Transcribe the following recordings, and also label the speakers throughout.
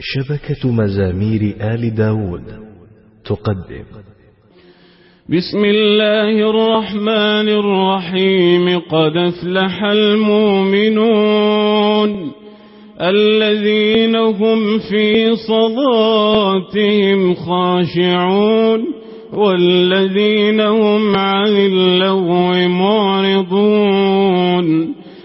Speaker 1: شبكة مزامير آل داود. تقدم.
Speaker 2: بسم الله الرحمن الرحيم. قد أفلح المؤمنون الذين هم في صلاتهم خاشعون والذين هم عن اللغو معرضون.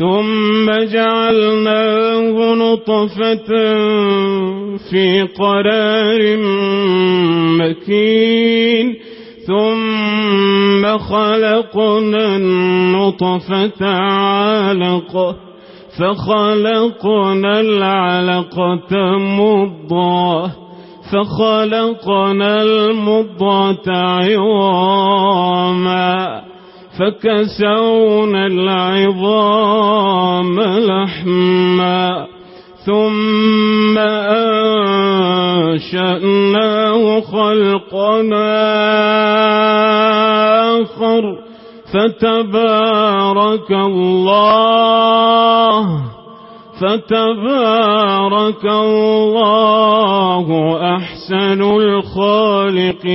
Speaker 2: ثم جعلناه نطفة في قرار مكين ثم خلقنا النطفة علقة فخلقنا العلقة مضة فخلقنا المضة عظاما فكسونا العظام لحما ثم أنشأناه خلقنا آخر. فتبارك الله فتبارك الله أحسن الخالقين.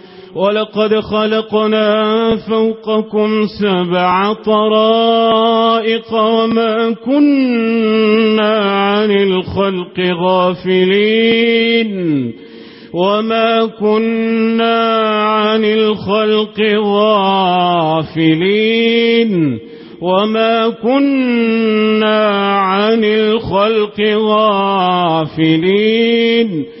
Speaker 2: ولقد خلقنا فوقكم سبع طرائق وما كنا عن الخلق غافلين. وما كنا عن الخلق غافلين. وما كنا عن الخلق غافلين. وما كنا عن الخلق غافلين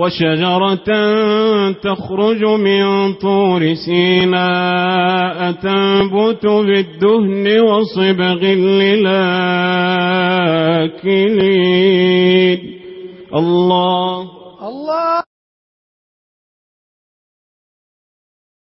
Speaker 2: وشجرة تخرج من طور سيناء تنبت بالدهن وصبغ للآكلين. الله.
Speaker 3: الله.